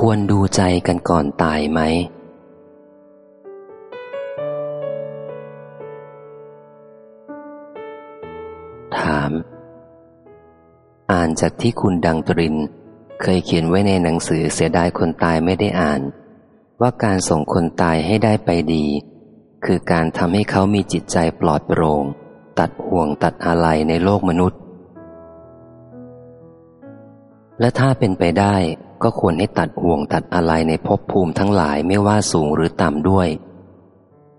ควรดูใจกันก่อนตายไหม ถาม อ่านจากที่คุณดังตริน เคยเขียนไว้ในหนังสือเสียดายคนตายไม่ได้อ่าน ว่าการส่งคนตายให้ได้ไปดี คือการทำให้เขามีจิตใจปลอดโปร่ง ตัดห่วงตัดอะไรในโลกมนุษย์ และถ้าเป็นไปได้ ก็ควรให้ตัดห่วงตัดอะไรในภพภูมิทั้งหลายไม่ว่าสูงหรือต่ำด้วย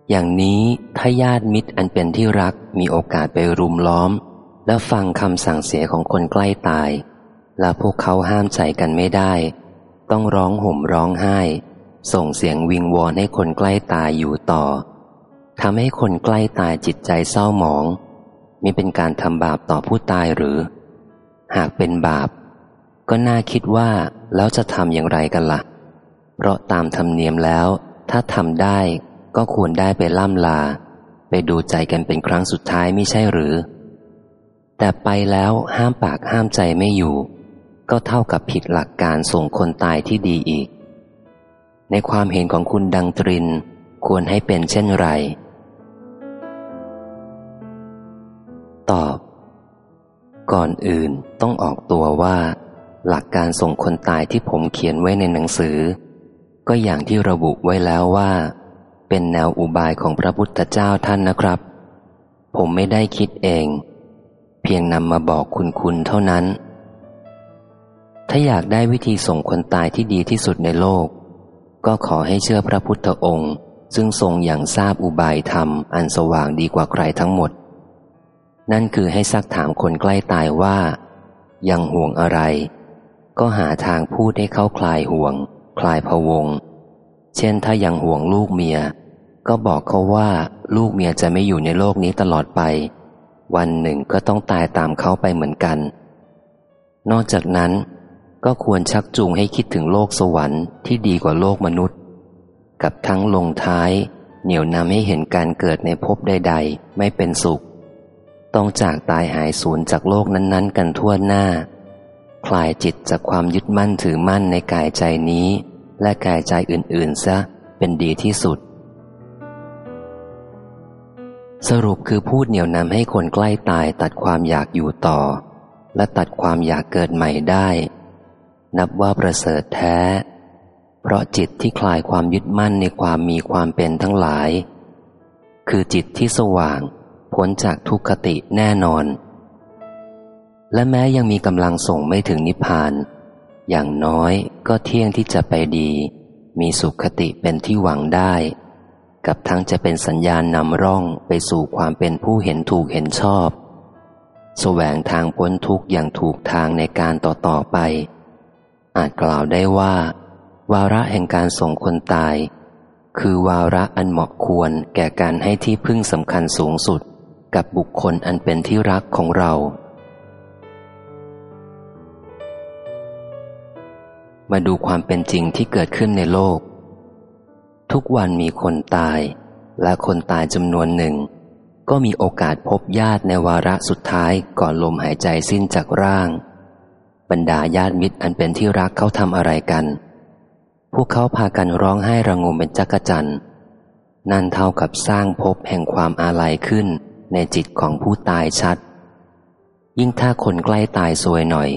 อย่างนี้ถ้าญาติมิตรอันเป็นที่รักมีโอกาสไปรุมล้อม และฟังคำสั่งเสียของคนใกล้ตาย และพวกเขาห้ามใจกันไม่ได้ ต้องร้องห่มร้องไห้ ส่งเสียงวิงวอนให้คนใกล้ตายอยู่ต่อทำให้คนใกล้ตายจิตใจเศร้าหมองมิเป็นการทำบาปต่อผู้ตายหรือ หากเป็นบาป ก็น่าคิดว่า แล้วจะทำอย่างไรกันละ่ะ เพราะตามธรรมเนียมแล้ว ถ้าทำได้ก็ควรได้ไปล่ำลา ไปดูใจกันเป็นครั้งสุดท้ายไม่ใช่หรือ แต่ไปแล้วห้ามปากห้ามใจไม่อยู่ ก็เท่ากับผิดหลักการส่งคนตายที่ดีอีก ในความเห็นของคุณดังตริน ควรให้เป็นเช่นไร ตอบ ก่อนอื่นต้องออกตัวว่า หลักการส่งคนตายที่ผมเขียนไว้ในหนังสือ ก็อย่างที่ระบุไว้แล้วว่า เป็นแนวอุบายของพระพุทธเจ้าท่านนะครับ ผมไม่ได้คิดเอง เพียงนำมาบอกคุณคุณเท่านั้น ถ้าอยากได้วิธีส่งคนตายที่ดีที่สุดในโลก ก็ขอให้เชื่อพระพุทธองค์ ซึ่งทรงอย่างทราบอุบายธรรมอันสว่างดีกว่าใครทั้งหมด นั่นคือให้ซักถามคนใกล้ตายว่า ยังห่วงอะไร ก็หาทางพูดให้เขาคลายห่วง คลายพวง เช่นถ้ายังห่วงลูกเมีย ก็บอกเขาว่าลูกเมียจะไม่อยู่ในโลกนี้ตลอดไป วันหนึ่งก็ต้องตายตามเขาไปเหมือนกัน นอกจากนั้น ก็ควรชักจูงให้คิดถึงโลกสวรรค์ที่ดีกว่าโลกมนุษย์ กับทั้งลงท้าย เหนี่ยวนำให้เห็นการเกิดในภพใด ๆ ไม่เป็นสุข ต้องจากตายหายสูญจากโลกนั้น ๆ กันทั่วหน้า คลายจิตจากความยึดมั่นถือมั่นในกายใจนี้ และกายใจอื่นๆซะเป็นดีที่สุด สรุปคือพูดเหนี่ยวนำให้คนใกล้ตายตัดความอยากอยู่ต่อ และตัดความอยากเกิดใหม่ได้ นับว่าประเสริฐแท้ เพราะจิตที่คลายความยึดมั่นในความมีความเป็นทั้งหลาย คือจิตที่สว่าง พ้นจากทุกขติแน่นอน และแม้ยังมีกำลังส่งไม่ถึงนิพพาน อย่างน้อยก็เที่ยงที่จะไปดี มีสุขคติเป็นที่หวังได้ กับทั้งจะเป็นสัญญาณนำร่องไปสู่ความเป็นผู้เห็นถูกเห็นชอบ แสวงทางพ้นทุกข์อย่างถูกทางในการต่อต่อไป อาจกล่าวได้ว่า วาระแห่งการส่งคนตาย คือวาระอันเหมาะควรแก่การให้ที่พึ่งสำคัญสูงสุด กับบุคคลอันเป็นที่รักของเรา มาดูความเป็นจริงที่เกิดขึ้นในโลก ทุกวันมีคนตาย และคนตายจำนวนหนึ่ง ก็มีโอกาสพบญาติในวาระสุดท้ายก่อนลมหายใจสิ้นจากร่าง บรรดาญาติมิตรอันเป็นที่รักเขาทำอะไรกัน พวกเขาพากันร้องไห้ระงมเป็นจักจันนั่นเท่ากับสร้างภพแห่งความอาลัยขึ้นในจิตของผู้ตายชัด ยิ่งถ้าคนใกล้ตายซวยหน่อย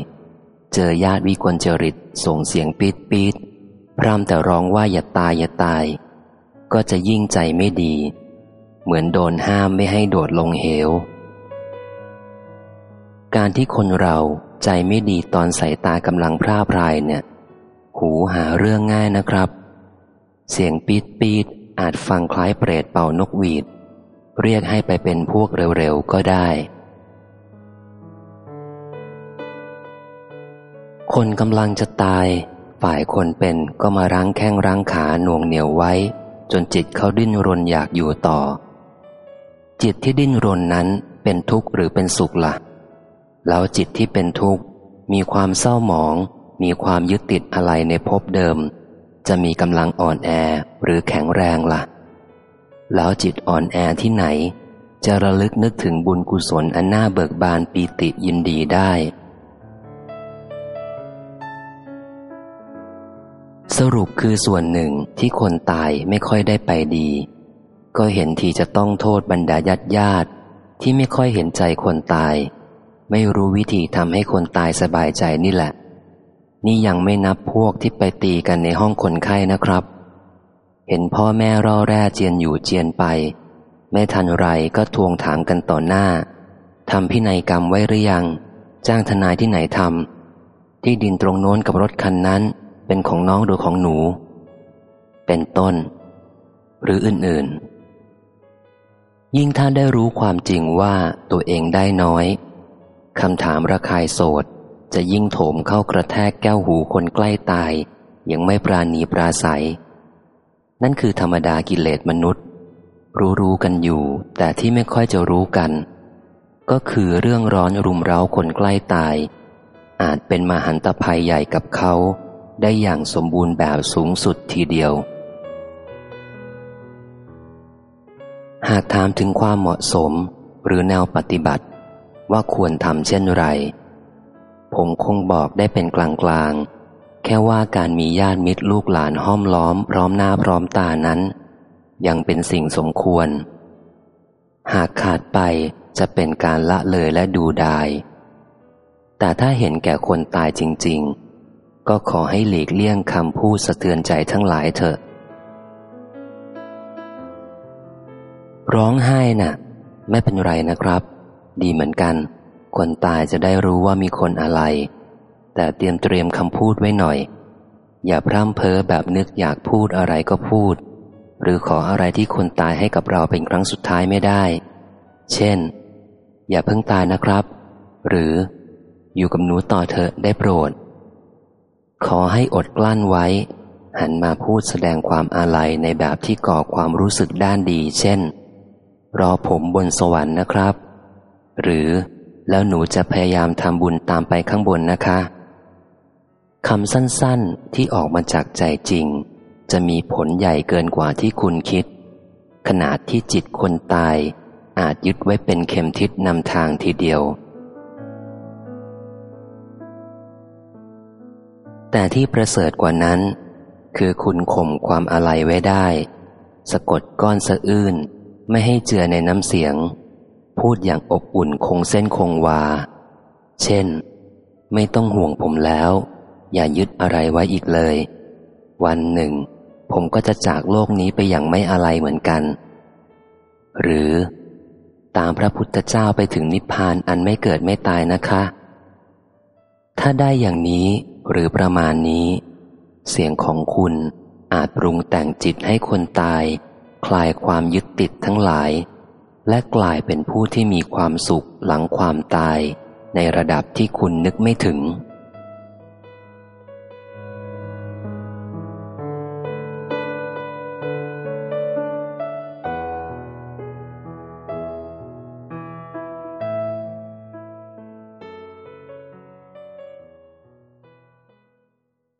เจอญาติวิกลจริตส่งเสียงปีดปีดพร่ำแต่ร้องว่าอย่าตายอย่าตาย ก็จะยิ่งใจไม่ดี เหมือนโดนห้ามไม่ให้โดดลงเหว การที่คนเราใจไม่ดีตอนใส่ตากำลังพร่าพรายเนี่ย หูหาเรื่องง่ายนะครับ เสียงปีดปีดอาจฟังคล้ายเปรตเป่านกหวีด เรียกให้ไปเป็นพวกเร็วๆก็ได้ คนกำลังจะตาย ฝ่ายคนเป็นก็มารั้งแข้งรั้งขาหน่วงเหนียวไว้ จนจิตเขาดิ้นรนอยากอยู่ต่อ จิตที่ดิ้นรนนั้นเป็นทุกข์หรือเป็นสุขละ่ะ แล้วจิตที่เป็นทุกข์ มีความเศร้าหมอง มีความยึดติดอะไรในภพเดิม จะมีกำลังอ่อนแอหรือแข็งแรงละ่ะ แล้วจิตอ่อนแอที่ไหน จะระลึกนึกถึงบุญกุศลอันน่าเบิกบานปีติยินดีได้ สรุปคือส่วนหนึ่งที่คนตายไม่ค่อยได้ไปดี ก็เห็นทีจะต้องโทษบรรดาญาติญาติที่ไม่ค่อยเห็นใจคนตาย ไม่รู้วิธีทำให้คนตายสบายใจนี่แหละ นี่ยังไม่นับพวกที่ไปตีกันในห้องคนไข้นะครับ เห็นพ่อแม่ร่อแร่เจียนอยู่เจียนไป ไม่ทันไรก็ทวงถามกันต่อหน้าทำพินัยกรรมไว้หรือยัง จ้างทนายที่ไหนทำที่ดินตรงโน้นกับรถคันนั้น เป็นของน้องหรือของหนู เป็นต้น หรืออื่นๆ ยิ่งถ้าได้รู้ความจริงว่าตัวเองได้น้อยคำถามระคายโสดจะยิ่งโถมเข้ากระแทกแก้วหูคนใกล้ตายยังไม่ปราณีปราศัย นั่นคือธรรมดากิเลสมนุษย์ รู้รู้กันอยู่ แต่ที่ไม่ค่อยจะรู้กัน ก็คือเรื่องร้อนรุมเร้าคนใกล้ตาย อาจเป็นมหันตภัยใหญ่กับเขา ได้อย่างสมบูรณ์แบบสูงสุดทีเดียว หากถามถึงความเหมาะสมหรือแนวปฏิบัติ ว่าควรทำเช่นไร ผมคงบอกได้เป็นกลางๆ แค่ว่าการมีญาติมิตรลูกหลานห้อมล้อมพร้อมหน้าพร้อมตานั้น ยังเป็นสิ่งสมควร หากขาดไปจะเป็นการละเลยและดูดาย แต่ถ้าเห็นแก่คนตายจริง ๆ ก็ขอให้หลีกเลี่ยงคำพูดสะเทือนใจทั้งหลายเถอะ ร้องไห้นะ่ะ ไม่เป็นไรนะครับ ดีเหมือนกัน คนตายจะได้รู้ว่ามีคนอะไร แต่เตรียมเตรียมคำพูดไว้หน่อย อย่าพร่ำเพ้อแบบนึกอยากพูดอะไรก็พูด หรือขออะไรที่คนตายให้กับเราเป็นครั้งสุดท้ายไม่ได้ เช่น อย่าเพิ่งตายนะครับ หรืออยู่กับหนูต่อเถอะได้โปรด ขอให้อดกลั้นไว้ หันมาพูดแสดงความอาลัยในแบบที่ก่อความรู้สึกด้านดี เช่น รอผมบนสวรรค์นะครับ หรือแล้วหนูจะพยายามทำบุญตามไปข้างบนนะคะคำสั้นๆที่ออกมาจากใจจริง จะมีผลใหญ่เกินกว่าที่คุณคิด ขนาดที่จิตคนตาย อาจยึดไว้เป็นเข็มทิศนำทางทีเดียว แต่ที่ประเสริฐกว่านั้น คือคุณข่มความอะไรไว้ได้ สะกดก้อนสะอื้นไม่ให้เจือในน้ำเสียง พูดอย่างอบอุ่นคงเส้นคงวา เช่น ไม่ต้องห่วงผมแล้ว อย่ายึดอะไรไว้อีกเลย วันหนึ่ง ผมก็จะจากโลกนี้ไปอย่างไม่อะไรเหมือนกัน หรือ ตามพระพุทธเจ้าไปถึงนิพพานอันไม่เกิดไม่ตายนะคะ ถ้าได้อย่างนี้ หรือประมาณนี้ เสียงของคุณอาจปรุงแต่งจิตให้คนตาย คลายความยึดติดทั้งหลาย และกลายเป็นผู้ที่มีความสุขหลังความตาย ในระดับที่คุณนึกไม่ถึง